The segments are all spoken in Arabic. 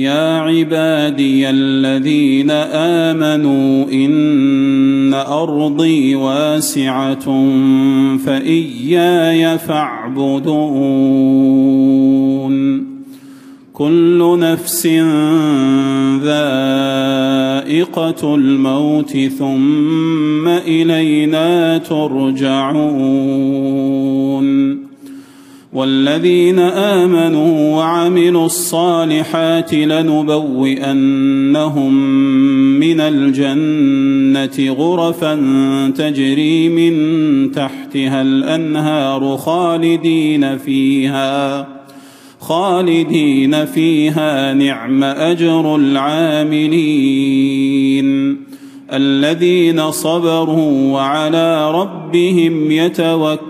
يا عبادي الذين آمنوا إن أرضي واسعة فإياي فاعبدون كل نفس ذائقة الموت ثم إلينا ترجعون والذين آمنوا وعملوا الصالحات لنبوئنهم من الجنة غرفا تجري من تحتها الأنهار خالدين فيها خالدين فيها نعم أجر العاملين. الذين صبروا وعلى ربهم يتوكلون.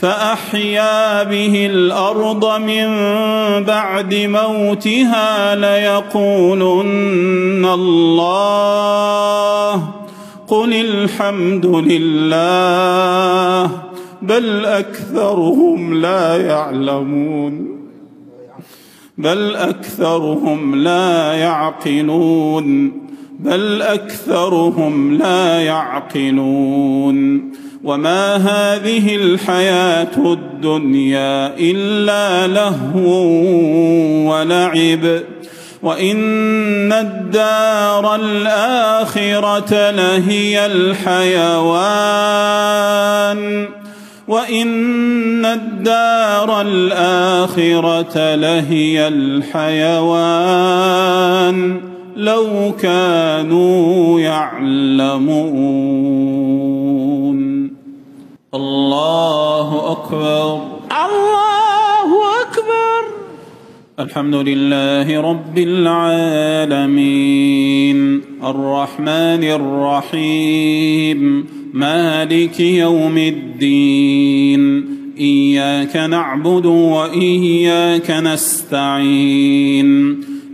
فأحيا به الأرض من بعد موتها ليقولن الله قل الحمد لله بل أكثرهم لا يعلمون بل أكثرهم لا يعقلون بل أكثرهم لا يعقلون. وما هذه الحياة الدنيا إلا لهو ولعب. وإن الدار الآخرة لهي الحيوان. وإن الدار الآخرة لهي الحيوان. لو كانوا يعلمون. الله أكبر. الله أكبر. الحمد لله رب العالمين. الرحمن الرحيم. مالك يوم الدين. إياك نعبد وإياك نستعين.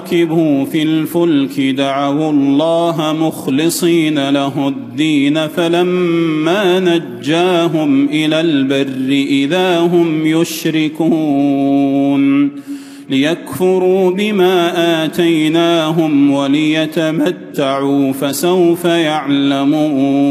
ركبوا في الفلك دعوا الله مخلصين له الدين فلما نجاهم إلى البر إذا هم يشركون. ليكفروا بما آتيناهم وليتمتعوا فسوف يعلمون.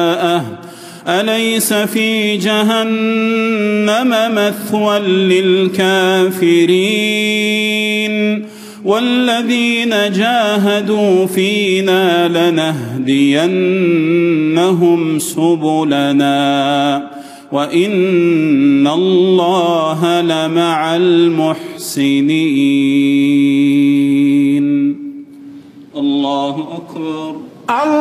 أليس في جهنم مثوى للكافرين؟ والذين جاهدوا فينا لنهدينهم سبلنا. وإن الله لمع المحسنين. الله أكبر. الله